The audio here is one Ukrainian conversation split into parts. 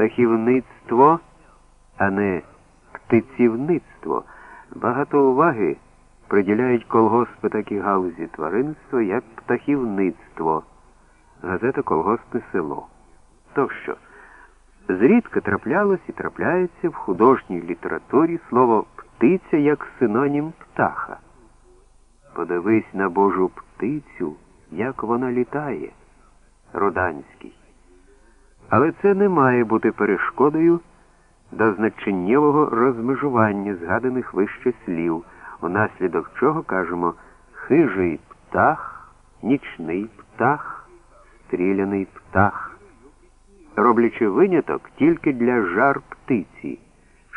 птахівництво, а не птицівництво. Багато уваги приділяють колгоспи такі галузі тваринства, як птахівництво, газета Колгоспне село. Тощо, зрідка траплялось і трапляється в художній літературі слово птиця як синонім птаха. Подивись на Божу птицю, як вона літає, Руданський. Але це не має бути перешкодою до значеннєвого розмежування згаданих вище слів, унаслідок чого кажемо хижий птах, нічний птах, стріляний птах, роблячи виняток тільки для жар птиці,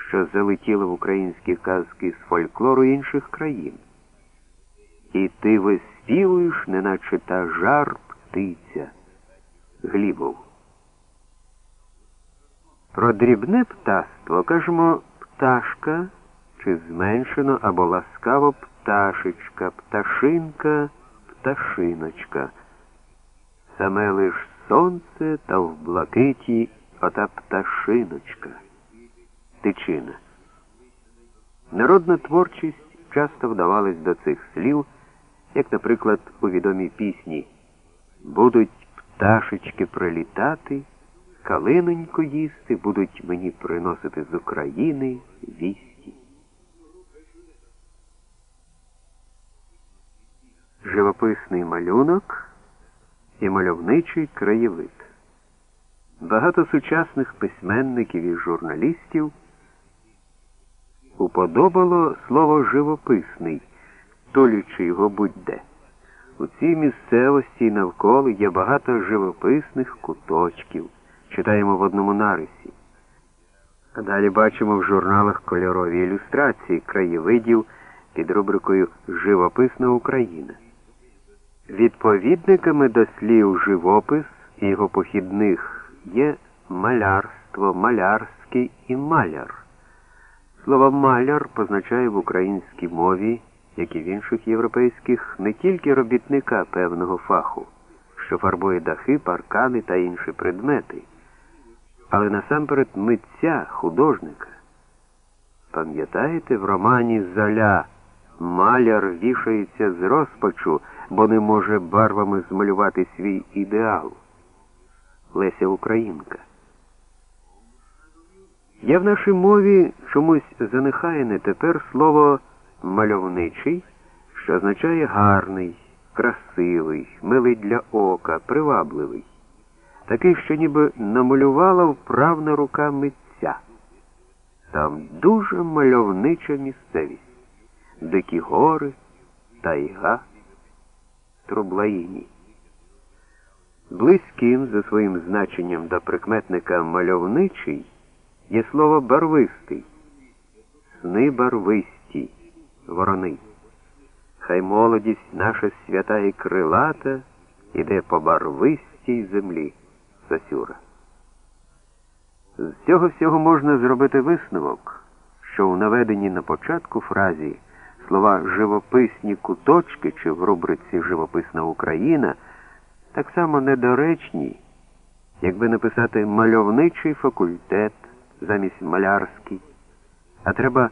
що залетіли в українські казки з фольклору інших країн. І ти виспівуєш, неначе та жар птиця. Глібов. Про дрібне птаство кажемо пташка чи зменшено або ласкаво пташечка, пташинка, пташиночка. Саме лиш сонце та в блакиті ота пташиночка. Тичина. Народна творчість часто вдавалась до цих слів, як, наприклад, у відомій пісні Будуть пташечки прилітати. Калинонько їсти будуть мені приносити з України вісті. Живописний малюнок і мальовничий краєвид. Багато сучасних письменників і журналістів уподобало слово живописний, толючи його будь-де. У цій місцевості навколо є багато живописних куточків читаємо в одному нарисі. А далі бачимо в журналах кольорові ілюстрації краєвидів під рубрикою Живописна Україна. Відповідниками до слів живопис і його похідних є малярство, малярський і маляр. Слово маляр позначає в українській мові, як і в інших європейських, не тільки робітника певного фаху, що фарбує дахи, паркани та інші предмети але насамперед митця, художника. Пам'ятаєте, в романі Золя маляр вішається з розпачу, бо не може барвами змалювати свій ідеал. Леся Українка. Я в нашій мові чомусь занехаяне тепер слово мальовничий, що означає гарний, красивий, милий для ока, привабливий такий, що ніби намалювала вправна рука митця. Там дуже мальовнича місцевість, дикі гори, тайга, Трублаїні. Близьким за своїм значенням до прикметника мальовничий є слово барвистий, сни барвисті, ворони. Хай молодість наша свята і крилата іде по барвистій землі. Сосюра. З цього всього можна зробити висновок, що у наведенні на початку фразі слова живописні куточки чи в рубриці Живописна Україна так само недоречні, якби написати мальовничий факультет замість малярський, а треба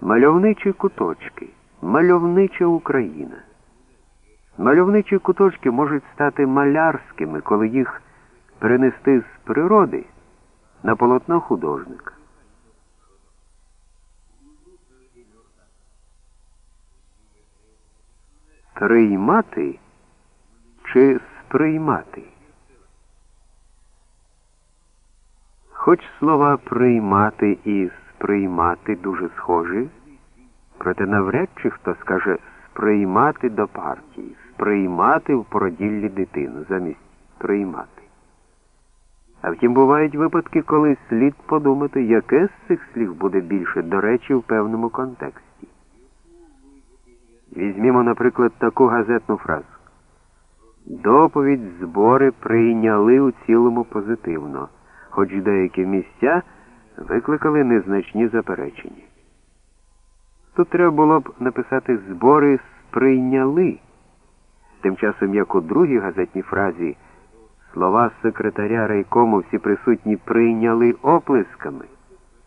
мальовничі куточки, мальовнича Україна. Мальовничі куточки можуть стати малярськими, коли їх перенести з природи на полотно художника. Приймати чи сприймати? Хоч слова приймати і сприймати дуже схожі, проте навряд чи хто скаже сприймати до партії, сприймати в породіллі дитину замість приймати. А втім, бувають випадки, коли слід подумати, яке з цих слів буде більше до речі в певному контексті. Візьмімо, наприклад, таку газетну фразу. Доповідь збори прийняли у цілому позитивно, хоч деякі місця викликали незначні заперечення. Тут треба було б написати збори сприйняли, тим часом як у другій газетній фразі Слова секретаря райкому всі присутні прийняли оплесками.